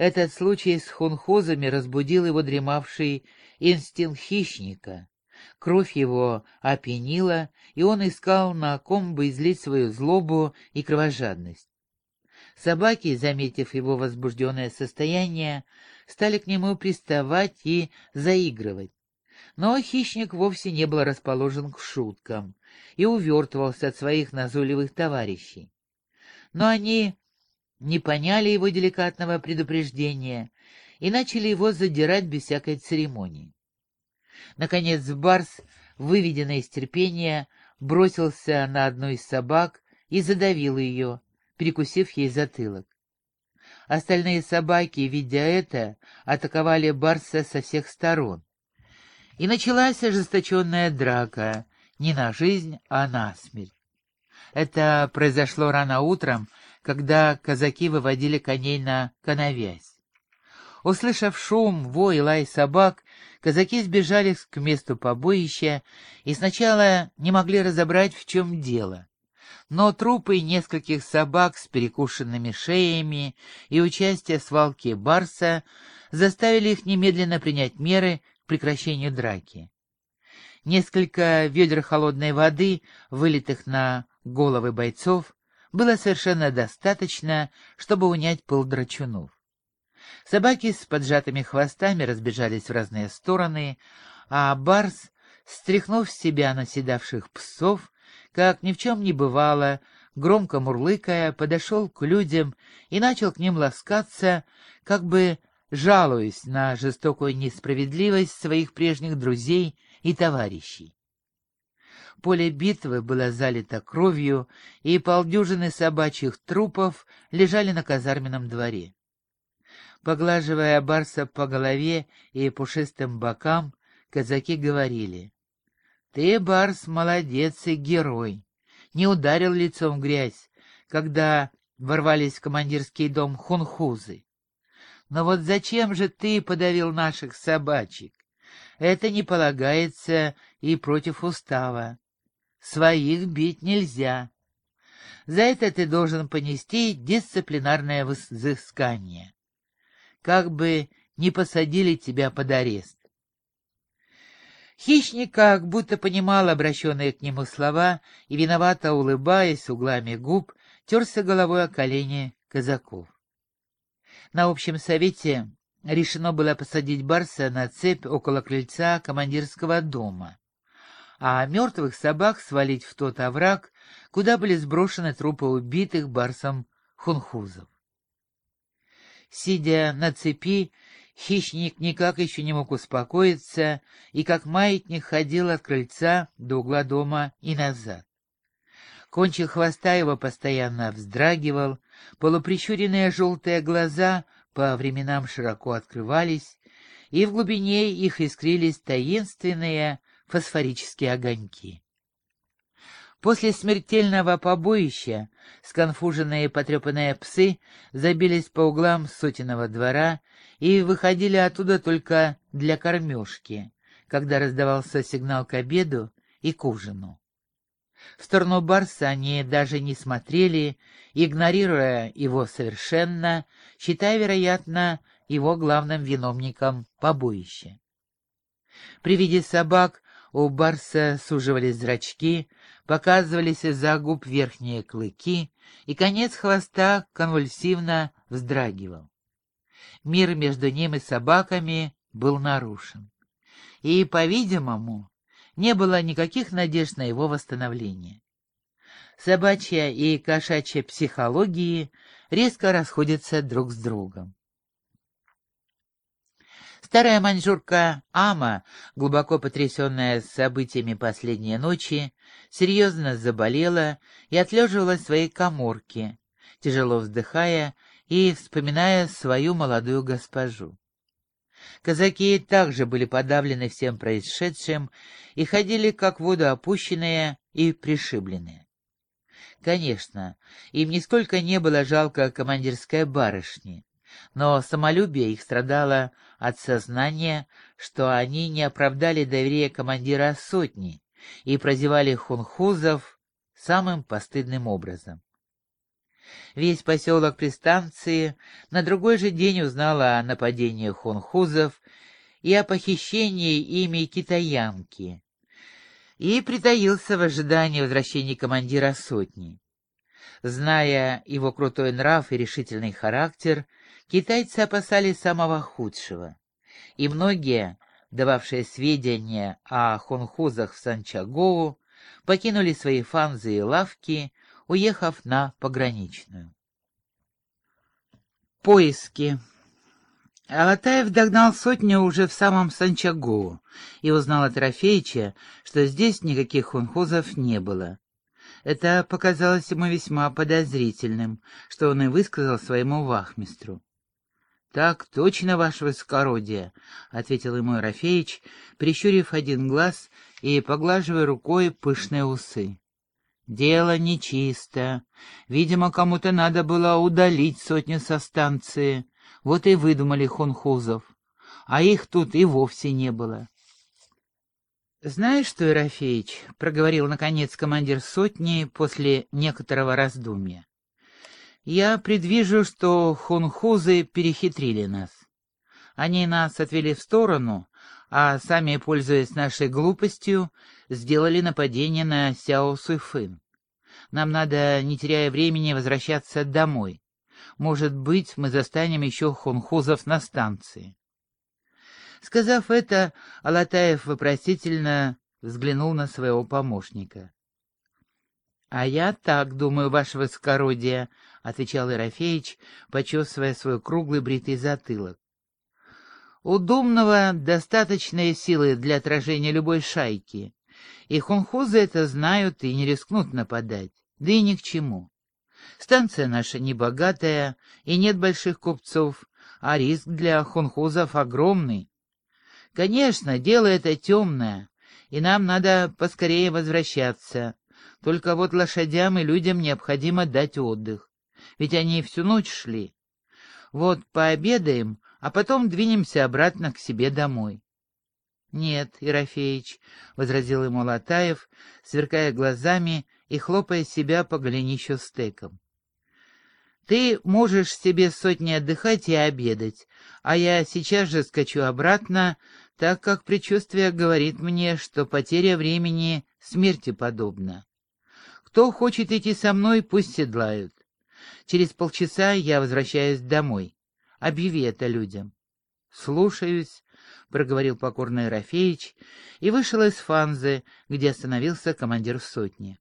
Этот случай с хунхузами разбудил его дремавший инстинкт хищника. Кровь его опьянила, и он искал, на ком бы излить свою злобу и кровожадность. Собаки, заметив его возбужденное состояние, стали к нему приставать и заигрывать. Но хищник вовсе не был расположен к шуткам и увертывался от своих назойливых товарищей. Но они не поняли его деликатного предупреждения и начали его задирать без всякой церемонии. Наконец Барс, выведенный из терпения, бросился на одну из собак и задавил ее, перекусив ей затылок. Остальные собаки, видя это, атаковали Барса со всех сторон. И началась ожесточенная драка, не на жизнь, а на смерть. Это произошло рано утром, когда казаки выводили коней на коновязь. Услышав шум, вой лай собак, казаки сбежали к месту побоища и сначала не могли разобрать, в чем дело. Но трупы нескольких собак с перекушенными шеями и участие свалки Барса заставили их немедленно принять меры к прекращению драки. Несколько ведер холодной воды, вылитых на головы бойцов, было совершенно достаточно, чтобы унять пыл драчунов. Собаки с поджатыми хвостами разбежались в разные стороны, а Барс, стряхнув с себя наседавших псов, как ни в чем не бывало, громко мурлыкая, подошел к людям и начал к ним ласкаться, как бы жалуясь на жестокую несправедливость своих прежних друзей и товарищей. Поле битвы было залито кровью, и полдюжины собачьих трупов лежали на казарменном дворе. Поглаживая Барса по голове и пушистым бокам, казаки говорили, «Ты, Барс, молодец и герой, не ударил лицом в грязь, когда ворвались в командирский дом хунхузы. Но вот зачем же ты подавил наших собачек? Это не полагается и против устава. Своих бить нельзя. За это ты должен понести дисциплинарное взыскание. Как бы не посадили тебя под арест. Хищник как будто понимал обращенные к нему слова и, виновато улыбаясь углами губ, терся головой о колени казаков. На общем совете решено было посадить Барса на цепь около крыльца командирского дома а мертвых собак свалить в тот овраг, куда были сброшены трупы убитых барсом хунхузов. Сидя на цепи, хищник никак еще не мог успокоиться и как маятник ходил от крыльца до угла дома и назад. Кончик хвоста его постоянно вздрагивал, полуприщуренные желтые глаза по временам широко открывались, и в глубине их искрились таинственные, фосфорические огоньки. После смертельного побоища сконфуженные и потрепанные псы забились по углам сотенного двора и выходили оттуда только для кормежки, когда раздавался сигнал к обеду и к ужину. В сторону Барса они даже не смотрели, игнорируя его совершенно, считая, вероятно, его главным виновником побоища. При виде собак у барса суживались зрачки, показывались из-за губ верхние клыки, и конец хвоста конвульсивно вздрагивал. Мир между ним и собаками был нарушен. И, по-видимому, не было никаких надежд на его восстановление. Собачья и кошачья психологии резко расходятся друг с другом. Старая маньчжурка Ама, глубоко потрясенная событиями последней ночи, серьезно заболела и отлеживалась в своей коморке, тяжело вздыхая и вспоминая свою молодую госпожу. Казаки также были подавлены всем происшедшим и ходили как воду опущенные и пришибленные. Конечно, им нисколько не было жалко командирской барышни но самолюбие их страдало от сознания, что они не оправдали доверие командира сотни и прозевали хунхузов самым постыдным образом. Весь поселок при станции на другой же день узнал о нападении хунхузов и о похищении ими китаянки, и притаился в ожидании возвращения командира сотни. Зная его крутой нрав и решительный характер, китайцы опасались самого худшего, и многие, дававшие сведения о хунхузах в Санчагоу, покинули свои фанзы и лавки, уехав на пограничную. Поиски Алатаев догнал сотню уже в самом Санчагоу и узнал от Трофеича, что здесь никаких хунхузов не было. Это показалось ему весьма подозрительным, что он и высказал своему вахмистру. «Так точно, ваше высокородие», — ответил ему Ерофеич, прищурив один глаз и поглаживая рукой пышные усы. «Дело нечисто. Видимо, кому-то надо было удалить сотню со станции. Вот и выдумали хунхузов. А их тут и вовсе не было. «Знаешь что, Ерофеич?» — проговорил, наконец, командир сотни после некоторого раздумья. «Я предвижу, что хунхузы перехитрили нас. Они нас отвели в сторону, а сами, пользуясь нашей глупостью, сделали нападение на Сяо Суйфын. Нам надо, не теряя времени, возвращаться домой. Может быть, мы застанем еще хунхузов на станции. Сказав это, Алатаев вопросительно взглянул на своего помощника. — А я так думаю, ваше высокородие, — отвечал Ерофеич, почесывая свой круглый бритый затылок. — У Думного достаточные силы для отражения любой шайки, и хунхузы это знают и не рискнут нападать, да и ни к чему. Станция наша небогатая, и нет больших купцов, а риск для хунхузов огромный. Конечно, дело это темное, и нам надо поскорее возвращаться. Только вот лошадям и людям необходимо дать отдых, ведь они всю ночь шли. Вот пообедаем, а потом двинемся обратно к себе домой. — Нет, Ерофеич, — возразил ему Латаев, сверкая глазами и хлопая себя по голенищу стеком. Ты можешь себе сотни отдыхать и обедать, а я сейчас же скачу обратно, так как предчувствие говорит мне, что потеря времени смерти подобна. Кто хочет идти со мной, пусть седлают. Через полчаса я возвращаюсь домой. Объяви это людям. — Слушаюсь, — проговорил покорный Рафеич и вышел из фанзы, где остановился командир сотни.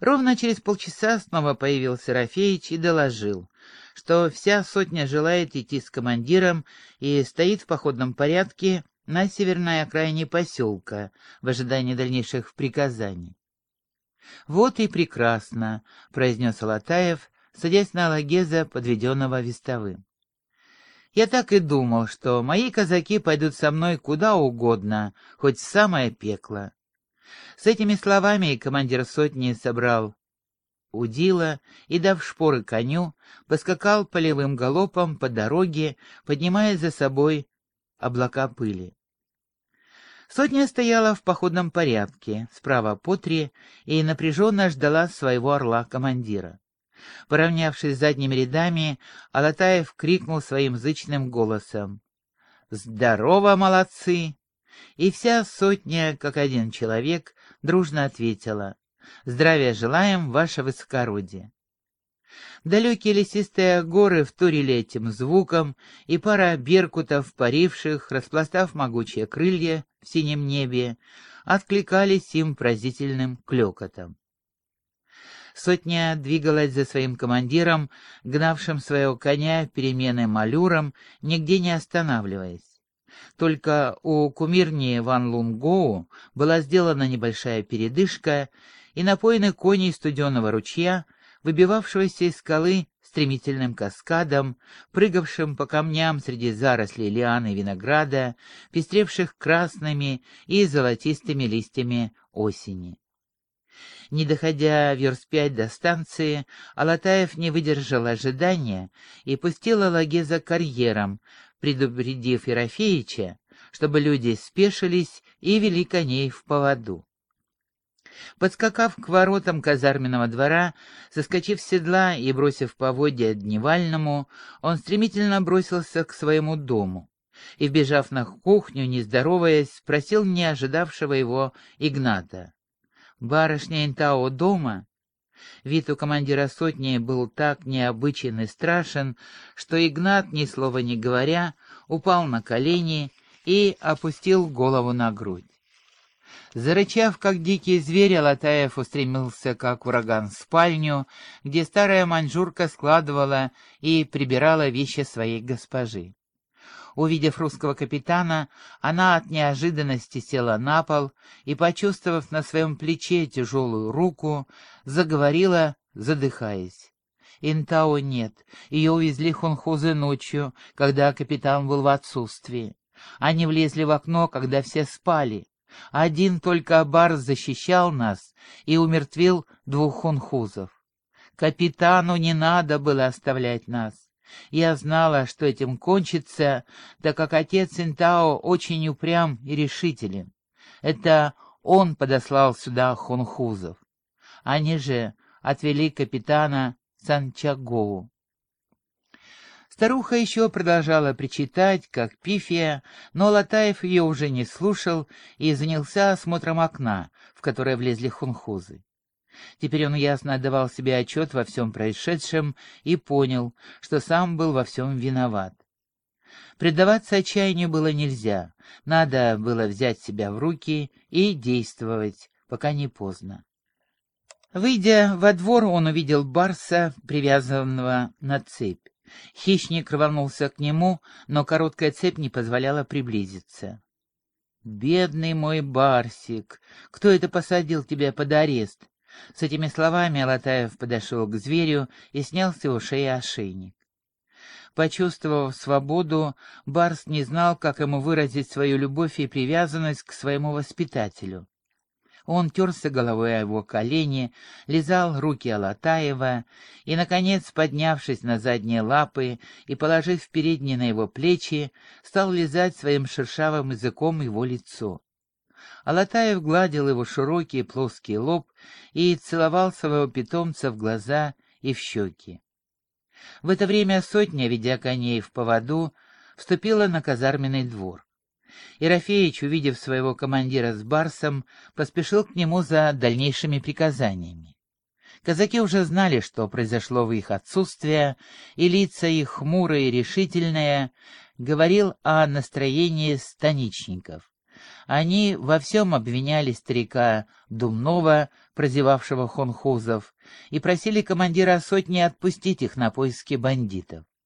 Ровно через полчаса снова появился Рафеич и доложил, что вся сотня желает идти с командиром и стоит в походном порядке на северной окраине поселка в ожидании дальнейших приказаний. «Вот и прекрасно», — произнес Алатаев, садясь на лагеза, подведенного вестовым. «Я так и думал, что мои казаки пойдут со мной куда угодно, хоть в самое пекло. С этими словами командир сотни собрал удила и, дав шпоры коню, поскакал полевым галопом по дороге, поднимая за собой облака пыли. Сотня стояла в походном порядке, справа по три, и напряженно ждала своего орла-командира. Поравнявшись с задними рядами, Алатаев крикнул своим зычным голосом. «Здорово, молодцы! и вся сотня, как один человек, дружно ответила «Здравия желаем, ваше высокородие». Далекие лесистые горы вторили этим звуком, и пара беркутов, паривших, распластав могучие крылья в синем небе, откликались им поразительным клёкотом. Сотня двигалась за своим командиром, гнавшим своего коня переменным аллюром, нигде не останавливаясь. Только у кумирни Ван Лунгоу была сделана небольшая передышка, и напоены кони студеного ручья, выбивавшегося из скалы стремительным каскадом, прыгавшим по камням среди зарослей лианы винограда, пестревших красными и золотистыми листьями осени. Не доходя верст пять до станции, Алатаев не выдержал ожидания и пустил Алаге за карьером, предупредив Ерофеича, чтобы люди спешились и вели коней в поводу. Подскакав к воротам казарменного двора, соскочив с седла и бросив поводья дневальному, он стремительно бросился к своему дому и, вбежав на кухню, не здороваясь, спросил не ожидавшего его Игната. «Барышня Интао дома?» Вид у командира сотни был так необычен и страшен, что Игнат, ни слова не говоря, упал на колени и опустил голову на грудь. Зарычав, как дикий зверь, Алатаев устремился, как ураган, в спальню, где старая маньчжурка складывала и прибирала вещи своей госпожи. Увидев русского капитана, она от неожиданности села на пол и, почувствовав на своем плече тяжелую руку, заговорила, задыхаясь. Интао нет, ее увезли хунхузы ночью, когда капитан был в отсутствии. Они влезли в окно, когда все спали. Один только Абар защищал нас и умертвил двух хунхузов. Капитану не надо было оставлять нас. Я знала, что этим кончится, так как отец Интао очень упрям и решителен. Это он подослал сюда хунхузов. Они же отвели капитана Санчагову. Старуха еще продолжала причитать, как пифия, но Латаев ее уже не слушал и занялся осмотром окна, в которое влезли хунхузы. Теперь он ясно отдавал себе отчет во всем происшедшем и понял, что сам был во всем виноват. Предаваться отчаянию было нельзя, надо было взять себя в руки и действовать, пока не поздно. Выйдя во двор, он увидел барса, привязанного на цепь. Хищник рванулся к нему, но короткая цепь не позволяла приблизиться. «Бедный мой барсик! Кто это посадил тебя под арест?» С этими словами Алатаев подошел к зверю и снял с его шеи ошейник. Почувствовав свободу, Барс не знал, как ему выразить свою любовь и привязанность к своему воспитателю. Он терся головой о его колени, лизал руки Алатаева и, наконец, поднявшись на задние лапы и положив передние на его плечи, стал лизать своим шершавым языком его лицо. Алатаев гладил его широкий плоский лоб и целовал своего питомца в глаза и в щеки. В это время сотня, ведя коней в поводу, вступила на казарменный двор. Ерофеич, увидев своего командира с Барсом, поспешил к нему за дальнейшими приказаниями. Казаки уже знали, что произошло в их отсутствие, и лица их хмурые и решительные говорил о настроении станичников. Они во всем обвиняли старика Думнова, прозевавшего хонхузов, и просили командира сотни отпустить их на поиски бандитов.